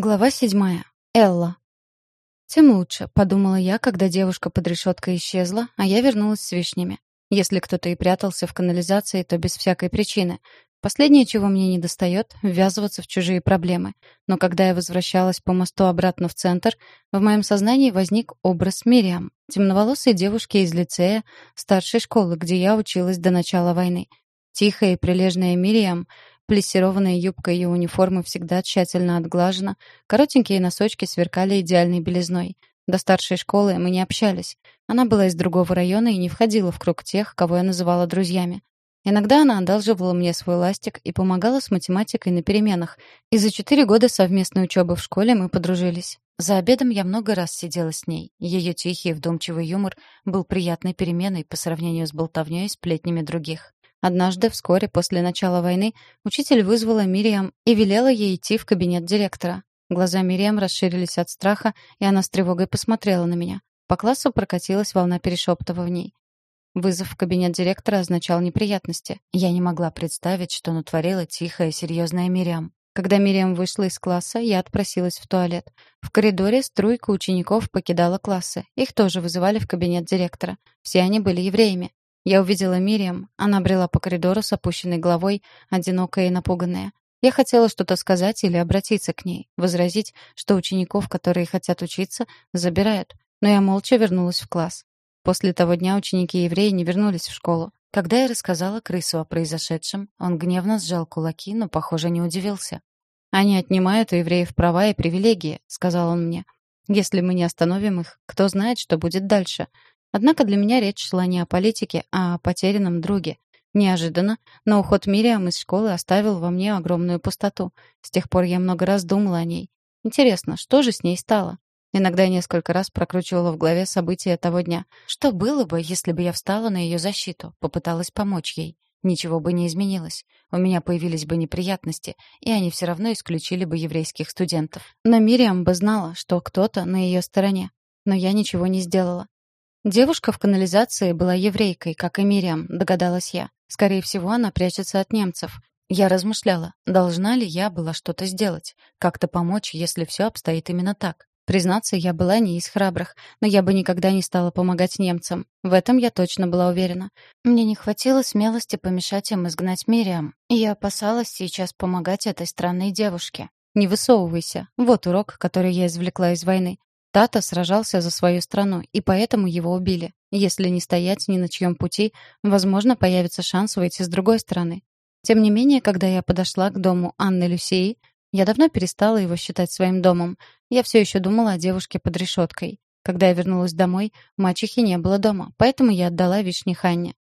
Глава седьмая. Элла. «Тем лучше», — подумала я, когда девушка под решеткой исчезла, а я вернулась с вишнями. Если кто-то и прятался в канализации, то без всякой причины. Последнее, чего мне не достает, ввязываться в чужие проблемы. Но когда я возвращалась по мосту обратно в центр, в моем сознании возник образ Мириам, темноволосой девушки из лицея, старшей школы, где я училась до начала войны. Тихая и прилежная Мириам Плессированная юбка ее униформы всегда тщательно отглажена, коротенькие носочки сверкали идеальной белизной. До старшей школы мы не общались. Она была из другого района и не входила в круг тех, кого я называла друзьями. Иногда она одалживала мне свой ластик и помогала с математикой на переменах, и за четыре года совместной учебы в школе мы подружились. За обедом я много раз сидела с ней. Ее тихий и вдумчивый юмор был приятной переменой по сравнению с болтовней и сплетнями других. Однажды, вскоре после начала войны, учитель вызвала Мириам и велела ей идти в кабинет директора. Глаза Мириам расширились от страха, и она с тревогой посмотрела на меня. По классу прокатилась волна перешептываний. Вызов в кабинет директора означал неприятности. Я не могла представить, что натворила тихая, серьезная Мириам. Когда Мириам вышла из класса, я отпросилась в туалет. В коридоре струйка учеников покидала классы. Их тоже вызывали в кабинет директора. Все они были евреями. Я увидела Мириам. Она брела по коридору с опущенной головой, одинокая и напуганная. Я хотела что-то сказать или обратиться к ней, возразить, что учеников, которые хотят учиться, забирают. Но я молча вернулась в класс. После того дня ученики-евреи не вернулись в школу. Когда я рассказала крысу о произошедшем, он гневно сжал кулаки, но, похоже, не удивился. «Они отнимают у евреев права и привилегии», — сказал он мне. «Если мы не остановим их, кто знает, что будет дальше. Однако для меня речь шла не о политике, а о потерянном друге. Неожиданно, но уход Мириам из школы оставил во мне огромную пустоту. С тех пор я много раз думала о ней. Интересно, что же с ней стало? Иногда я несколько раз прокручивала в голове события того дня. Что было бы, если бы я встала на ее защиту, попыталась помочь ей? Ничего бы не изменилось. У меня появились бы неприятности, и они все равно исключили бы еврейских студентов. Но Мириам бы знала, что кто-то на ее стороне. Но я ничего не сделала. Девушка в канализации была еврейкой, как и Мириам, догадалась я. Скорее всего, она прячется от немцев. Я размышляла, должна ли я была что-то сделать, как-то помочь, если все обстоит именно так. Признаться, я была не из храбрых, но я бы никогда не стала помогать немцам. В этом я точно была уверена. Мне не хватило смелости помешать им изгнать Мириам, и я опасалась сейчас помогать этой странной девушке. Не высовывайся. Вот урок, который я извлекла из войны. Тата сражался за свою страну, и поэтому его убили. Если не стоять ни на чьем пути, возможно, появится шанс выйти с другой стороны. Тем не менее, когда я подошла к дому Анны Люсии, я давно перестала его считать своим домом. Я все еще думала о девушке под решеткой. Когда я вернулась домой, мачехи не было дома, поэтому я отдала вишни Ханне.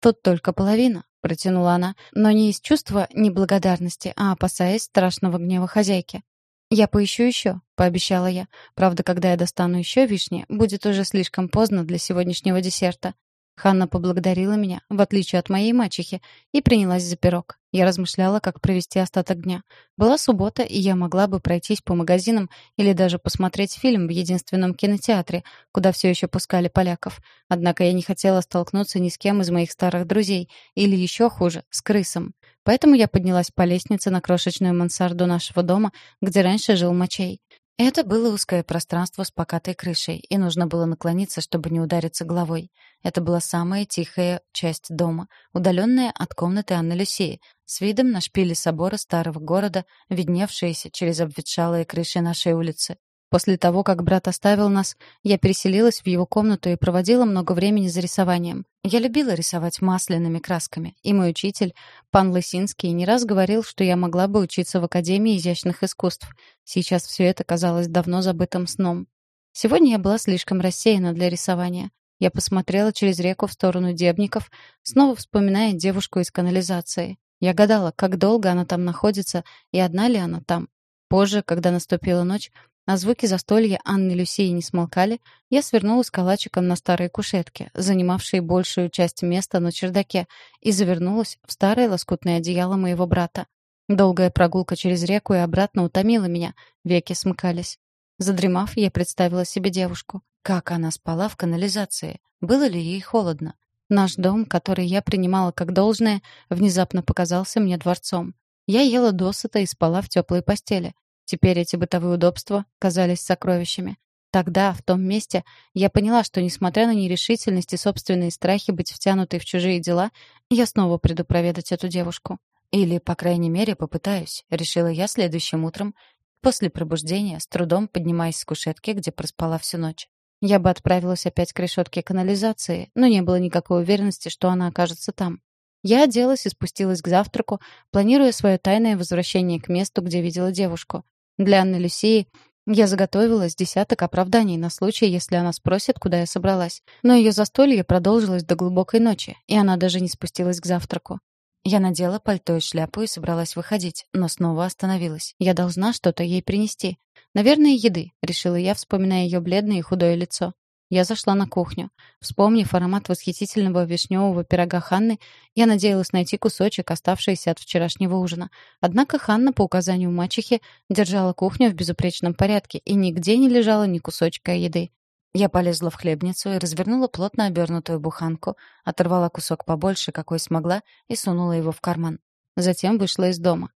«Тут только половина», — протянула она, но не из чувства неблагодарности, а опасаясь страшного гнева хозяйки. «Я поищу еще», — пообещала я. «Правда, когда я достану еще вишни, будет уже слишком поздно для сегодняшнего десерта». Ханна поблагодарила меня, в отличие от моей мачехи, и принялась за пирог. Я размышляла, как провести остаток дня. Была суббота, и я могла бы пройтись по магазинам или даже посмотреть фильм в единственном кинотеатре, куда все еще пускали поляков. Однако я не хотела столкнуться ни с кем из моих старых друзей, или еще хуже, с крысом. Поэтому я поднялась по лестнице на крошечную мансарду нашего дома, где раньше жил Мачей. Это было узкое пространство с покатой крышей, и нужно было наклониться, чтобы не удариться головой. Это была самая тихая часть дома, удаленная от комнаты Анны Люсии, с видом на шпили собора старого города, видневшиеся через обветшалые крыши нашей улицы. После того, как брат оставил нас, я переселилась в его комнату и проводила много времени за рисованием. Я любила рисовать масляными красками, и мой учитель, пан Лысинский, не раз говорил, что я могла бы учиться в Академии изящных искусств. Сейчас все это казалось давно забытым сном. Сегодня я была слишком рассеяна для рисования. Я посмотрела через реку в сторону Дебников, снова вспоминая девушку из канализации. Я гадала, как долго она там находится и одна ли она там. Позже, когда наступила ночь, а звуки застолья Анны Люсии не смолкали, я свернулась калачиком на старой кушетке, занимавшей большую часть места на чердаке, и завернулась в старое лоскутное одеяло моего брата. Долгая прогулка через реку и обратно утомила меня, веки смыкались. Задремав, я представила себе девушку. Как она спала в канализации? Было ли ей холодно? Наш дом, который я принимала как должное, внезапно показался мне дворцом. Я ела досыта и спала в теплой постели. Теперь эти бытовые удобства казались сокровищами. Тогда, в том месте, я поняла, что, несмотря на нерешительность и собственные страхи быть втянутой в чужие дела, я снова приду проведать эту девушку. Или, по крайней мере, попытаюсь, решила я следующим утром, после пробуждения, с трудом поднимаясь с кушетки, где проспала всю ночь. Я бы отправилась опять к решетке канализации, но не было никакой уверенности, что она окажется там. Я оделась и спустилась к завтраку, планируя свое тайное возвращение к месту, где видела девушку. Для Анны Люсии я заготовила с десяток оправданий на случай, если она спросит, куда я собралась. Но ее застолье продолжилось до глубокой ночи, и она даже не спустилась к завтраку. Я надела пальто и шляпу и собралась выходить, но снова остановилась. Я должна что-то ей принести. Наверное, еды, решила я, вспоминая ее бледное и худое лицо. Я зашла на кухню. Вспомнив аромат восхитительного вишневого пирога Ханны, я надеялась найти кусочек, оставшийся от вчерашнего ужина. Однако Ханна, по указанию мачехи, держала кухню в безупречном порядке, и нигде не лежало ни кусочка еды. Я полезла в хлебницу и развернула плотно обернутую буханку, оторвала кусок побольше, какой смогла, и сунула его в карман. Затем вышла из дома.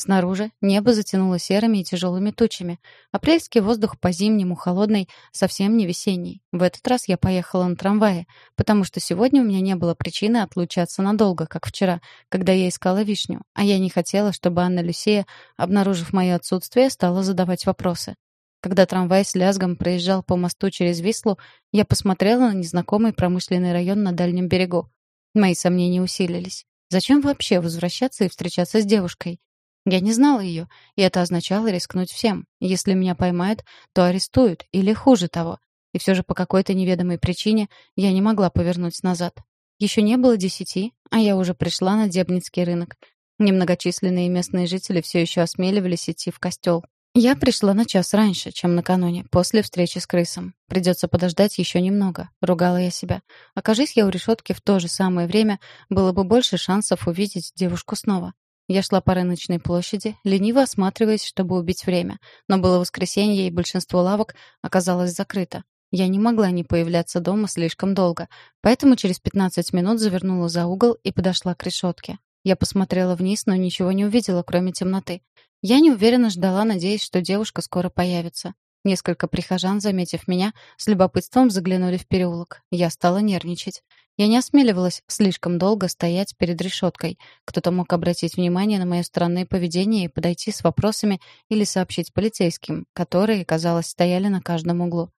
Снаружи небо затянуло серыми и тяжелыми тучами. Апрельский воздух по-зимнему холодный, совсем не весенний. В этот раз я поехала на трамвае, потому что сегодня у меня не было причины отлучаться надолго, как вчера, когда я искала вишню, а я не хотела, чтобы Анна Люсия, обнаружив мое отсутствие, стала задавать вопросы. Когда трамвай с лязгом проезжал по мосту через Вислу, я посмотрела на незнакомый промышленный район на дальнем берегу. Мои сомнения усилились. Зачем вообще возвращаться и встречаться с девушкой? Я не знала ее, и это означало рискнуть всем. Если меня поймают, то арестуют, или хуже того. И все же по какой-то неведомой причине я не могла повернуть назад. Еще не было десяти, а я уже пришла на Дебницкий рынок. Немногочисленные местные жители все еще осмеливались идти в костел. Я пришла на час раньше, чем накануне, после встречи с крысом. Придется подождать еще немного, ругала я себя. Окажись я у решетки в то же самое время, было бы больше шансов увидеть девушку снова. Я шла по рыночной площади, лениво осматриваясь, чтобы убить время. Но было воскресенье, и большинство лавок оказалось закрыто. Я не могла не появляться дома слишком долго, поэтому через 15 минут завернула за угол и подошла к решетке. Я посмотрела вниз, но ничего не увидела, кроме темноты. Я неуверенно ждала, надеясь, что девушка скоро появится. Несколько прихожан, заметив меня, с любопытством заглянули в переулок. Я стала нервничать. Я не осмеливалась слишком долго стоять перед решеткой. Кто-то мог обратить внимание на мое странное поведение и подойти с вопросами или сообщить полицейским, которые, казалось, стояли на каждом углу.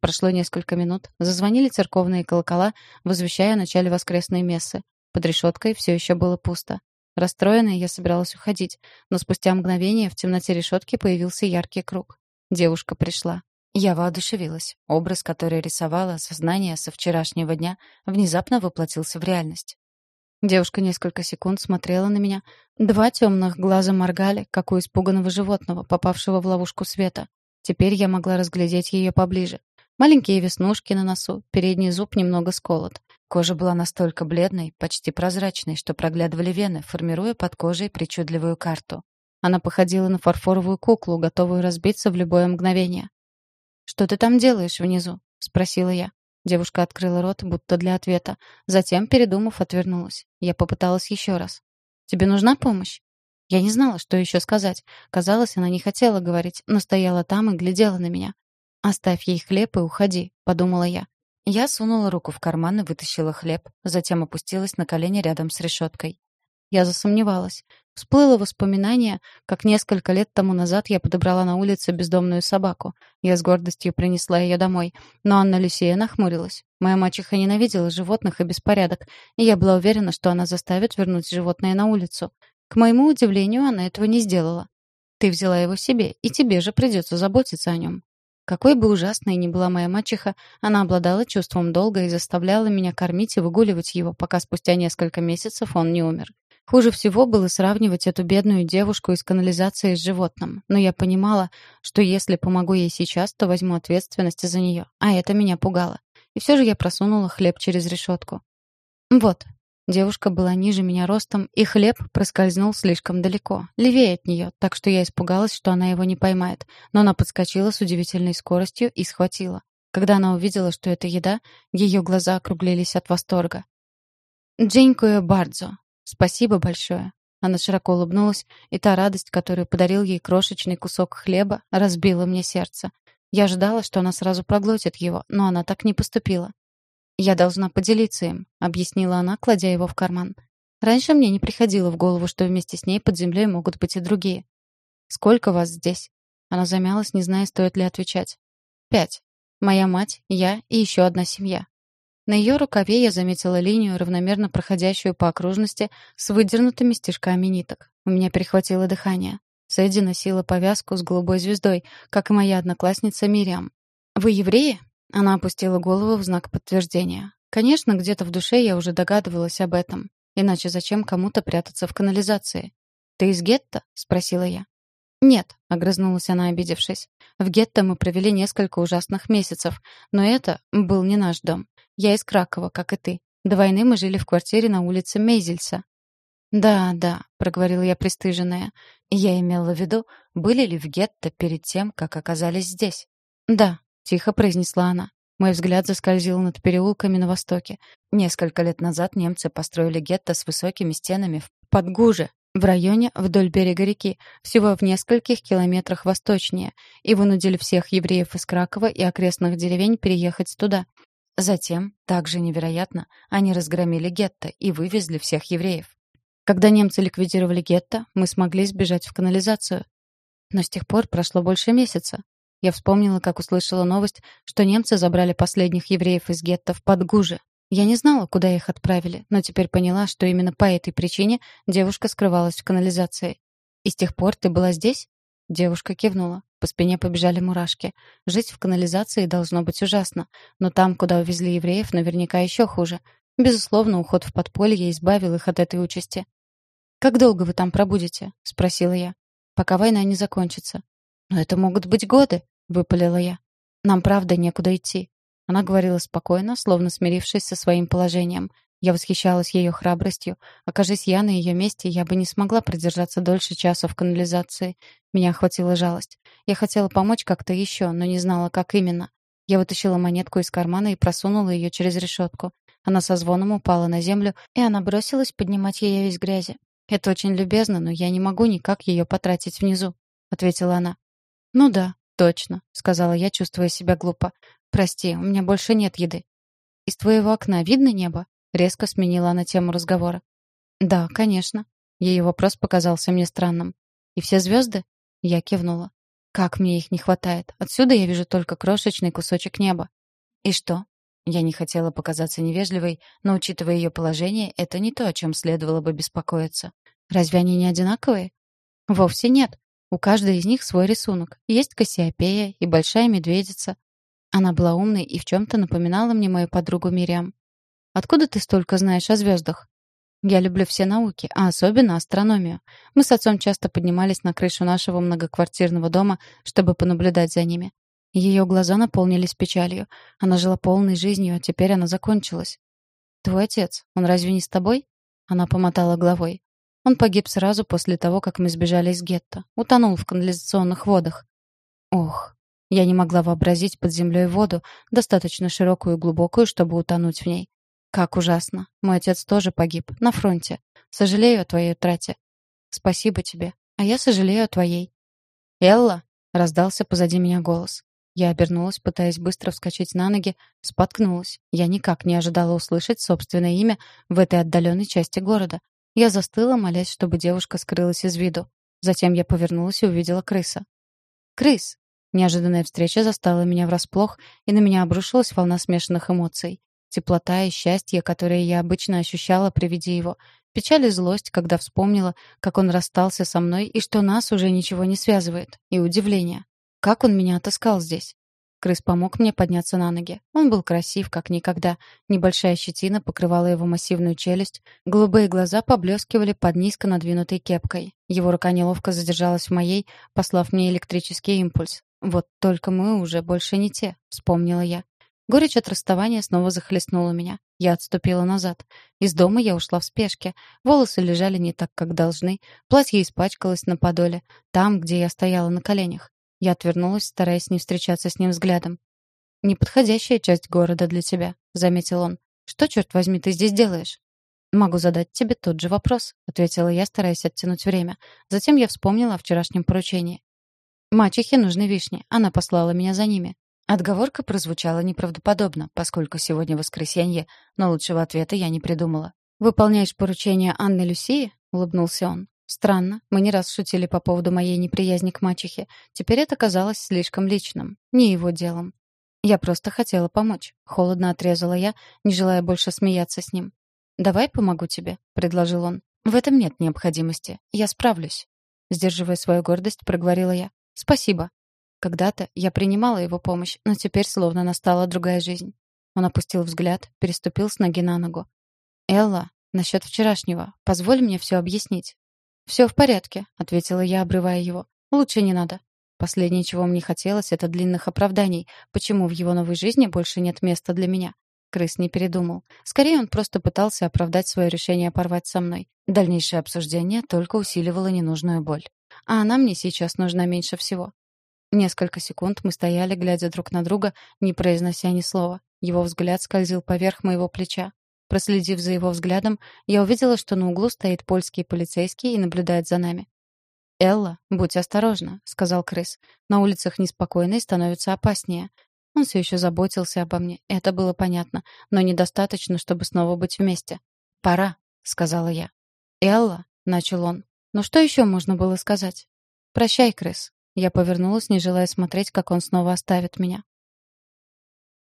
Прошло несколько минут, зазвонили церковные колокола, возвещая о начале воскресной мессы. Под решеткой все еще было пусто. Расстроенная, я собиралась уходить, но спустя мгновение в темноте решетки появился яркий круг. Девушка пришла. Я воодушевилась. Образ, который рисовала сознание со вчерашнего дня, внезапно воплотился в реальность. Девушка несколько секунд смотрела на меня. Два темных глаза моргали, как у испуганного животного, попавшего в ловушку света. Теперь я могла разглядеть ее поближе. Маленькие веснушки на носу, передний зуб немного сколот. Кожа была настолько бледной, почти прозрачной, что проглядывали вены, формируя под кожей причудливую карту. Она походила на фарфоровую куклу, готовую разбиться в любое мгновение. «Что ты там делаешь внизу?» — спросила я. Девушка открыла рот, будто для ответа. Затем, передумав, отвернулась. Я попыталась еще раз. «Тебе нужна помощь?» Я не знала, что еще сказать. Казалось, она не хотела говорить, но стояла там и глядела на меня. «Оставь ей хлеб и уходи», — подумала я. Я сунула руку в карман и вытащила хлеб, затем опустилась на колени рядом с решеткой. Я засомневалась. Всплыло воспоминание, как несколько лет тому назад я подобрала на улице бездомную собаку. Я с гордостью принесла ее домой. Но Анна Люсия нахмурилась. Моя мачеха ненавидела животных и беспорядок, и я была уверена, что она заставит вернуть животное на улицу. К моему удивлению, она этого не сделала. «Ты взяла его себе, и тебе же придется заботиться о нем». Какой бы ужасной ни была моя мачеха, она обладала чувством долга и заставляла меня кормить и выгуливать его, пока спустя несколько месяцев он не умер. Хуже всего было сравнивать эту бедную девушку из канализации с животным. Но я понимала, что если помогу ей сейчас, то возьму ответственность за нее. А это меня пугало. И все же я просунула хлеб через решетку. Вот. Девушка была ниже меня ростом, и хлеб проскользнул слишком далеко, левее от нее, так что я испугалась, что она его не поймает. Но она подскочила с удивительной скоростью и схватила. Когда она увидела, что это еда, ее глаза округлились от восторга. «Дзенькую бардзо», «Спасибо большое». Она широко улыбнулась, и та радость, которую подарил ей крошечный кусок хлеба, разбила мне сердце. Я ждала, что она сразу проглотит его, но она так не поступила. «Я должна поделиться им», — объяснила она, кладя его в карман. «Раньше мне не приходило в голову, что вместе с ней под землей могут быть и другие». «Сколько вас здесь?» Она замялась, не зная, стоит ли отвечать. «Пять. Моя мать, я и еще одна семья». На ее рукаве я заметила линию, равномерно проходящую по окружности с выдернутыми стежками ниток. У меня перехватило дыхание. Сэдди носила повязку с голубой звездой, как и моя одноклассница Мириам. «Вы евреи?» Она опустила голову в знак подтверждения. Конечно, где-то в душе я уже догадывалась об этом. Иначе зачем кому-то прятаться в канализации? «Ты из гетто?» — спросила я. «Нет», — огрызнулась она, обидевшись. «В гетто мы провели несколько ужасных месяцев, но это был не наш дом. Я из Кракова, как и ты. До войны мы жили в квартире на улице Мейзельса». «Да, да», — проговорила я пристыженная. Я имела в виду, были ли в гетто перед тем, как оказались здесь. «Да», — тихо произнесла она. Мой взгляд заскользил над переулками на востоке. Несколько лет назад немцы построили гетто с высокими стенами в Подгуже, в районе вдоль берега реки, всего в нескольких километрах восточнее, и вынудили всех евреев из Кракова и окрестных деревень переехать туда. Затем, также невероятно, они разгромили гетто и вывезли всех евреев. Когда немцы ликвидировали гетто, мы смогли сбежать в канализацию. Но с тех пор прошло больше месяца. Я вспомнила, как услышала новость, что немцы забрали последних евреев из гетто в Подгуже. Я не знала, куда их отправили, но теперь поняла, что именно по этой причине девушка скрывалась в канализации. «И с тех пор ты была здесь?» Девушка кивнула. По спине побежали мурашки. Жить в канализации должно быть ужасно, но там, куда увезли евреев, наверняка еще хуже. Безусловно, уход в подполье избавил их от этой участи. «Как долго вы там пробудете?» — спросила я. «Пока война не закончится». «Но это могут быть годы», — выпалила я. «Нам правда некуда идти». Она говорила спокойно, словно смирившись со своим положением. Я восхищалась ее храбростью. Окажись я на ее месте, я бы не смогла продержаться дольше часа в канализации. Меня охватила жалость. Я хотела помочь как-то еще, но не знала, как именно. Я вытащила монетку из кармана и просунула ее через решетку. Она со звоном упала на землю, и она бросилась поднимать ее весь грязи. «Это очень любезно, но я не могу никак ее потратить внизу», — ответила она. «Ну да, точно», — сказала я, чувствуя себя глупо. «Прости, у меня больше нет еды». «Из твоего окна видно небо?» — резко сменила она тему разговора. «Да, конечно». Ее вопрос показался мне странным. «И все звезды?» Я кивнула. «Как мне их не хватает. Отсюда я вижу только крошечный кусочек неба». «И что?» Я не хотела показаться невежливой, но, учитывая ее положение, это не то, о чем следовало бы беспокоиться. Разве они не одинаковые? Вовсе нет. У каждой из них свой рисунок. Есть Кассиопея и Большая Медведица. Она была умной и в чем-то напоминала мне мою подругу Мириам. «Откуда ты столько знаешь о звездах?» «Я люблю все науки, а особенно астрономию. Мы с отцом часто поднимались на крышу нашего многоквартирного дома, чтобы понаблюдать за ними. Ее глаза наполнились печалью. Она жила полной жизнью, а теперь она закончилась. «Твой отец, он разве не с тобой?» Она помотала головой. Он погиб сразу после того, как мы сбежали из гетто. Утонул в канализационных водах. Ох, я не могла вообразить под землей воду, достаточно широкую и глубокую, чтобы утонуть в ней. Как ужасно. Мой отец тоже погиб, на фронте. Сожалею о твоей утрате. Спасибо тебе. А я сожалею о твоей. «Элла!» — раздался позади меня голос. Я обернулась, пытаясь быстро вскочить на ноги, споткнулась. Я никак не ожидала услышать собственное имя в этой отдаленной части города. Я застыла, молясь, чтобы девушка скрылась из виду. Затем я повернулась и увидела крыса. «Крыс!» Неожиданная встреча застала меня врасплох, и на меня обрушилась волна смешанных эмоций. Теплота и счастье, которые я обычно ощущала при виде его. Печаль и злость, когда вспомнила, как он расстался со мной и что нас уже ничего не связывает. И удивление. Как он меня отыскал здесь? Крыс помог мне подняться на ноги. Он был красив, как никогда. Небольшая щетина покрывала его массивную челюсть, голубые глаза поблескивали под низко надвинутой кепкой. Его рука неловко задержалась в моей, послав мне электрический импульс. «Вот только мы уже больше не те», — вспомнила я. Горечь от расставания снова захлестнула меня. Я отступила назад. Из дома я ушла в спешке. Волосы лежали не так, как должны. Платье испачкалось на подоле, там, где я стояла на коленях. Я отвернулась, стараясь не встречаться с ним взглядом. «Неподходящая часть города для тебя», — заметил он. «Что, черт возьми, ты здесь делаешь?» «Могу задать тебе тот же вопрос», — ответила я, стараясь оттянуть время. Затем я вспомнила о вчерашнем поручении. «Мачехе нужны вишни. Она послала меня за ними». Отговорка прозвучала неправдоподобно, поскольку сегодня воскресенье, но лучшего ответа я не придумала. «Выполняешь поручение Анны Люсии?» — улыбнулся он. «Странно. Мы не раз шутили по поводу моей неприязни к мачехе. Теперь это казалось слишком личным. Не его делом. Я просто хотела помочь. Холодно отрезала я, не желая больше смеяться с ним. «Давай помогу тебе», — предложил он. «В этом нет необходимости. Я справлюсь». Сдерживая свою гордость, проговорила я. «Спасибо». Когда-то я принимала его помощь, но теперь словно настала другая жизнь. Он опустил взгляд, переступил с ноги на ногу. «Элла, насчет вчерашнего. Позволь мне все объяснить». «Все в порядке», — ответила я, обрывая его. «Лучше не надо». Последнее, чего мне хотелось, это длинных оправданий, почему в его новой жизни больше нет места для меня. Крыс не передумал. Скорее, он просто пытался оправдать свое решение порвать со мной. Дальнейшее обсуждение только усиливало ненужную боль. А она мне сейчас нужна меньше всего. Несколько секунд мы стояли, глядя друг на друга, не произнося ни слова. Его взгляд скользил поверх моего плеча. Проследив за его взглядом, я увидела, что на углу стоит польский полицейский и наблюдает за нами. «Элла, будь осторожна», — сказал крыс. «На улицах неспокойно и становится опаснее. Он все еще заботился обо мне, это было понятно, но недостаточно, чтобы снова быть вместе. «Пора», — сказала я. «Элла», — начал он. «Ну что еще можно было сказать?» «Прощай, крыс». Я повернулась, не желая смотреть, как он снова оставит меня.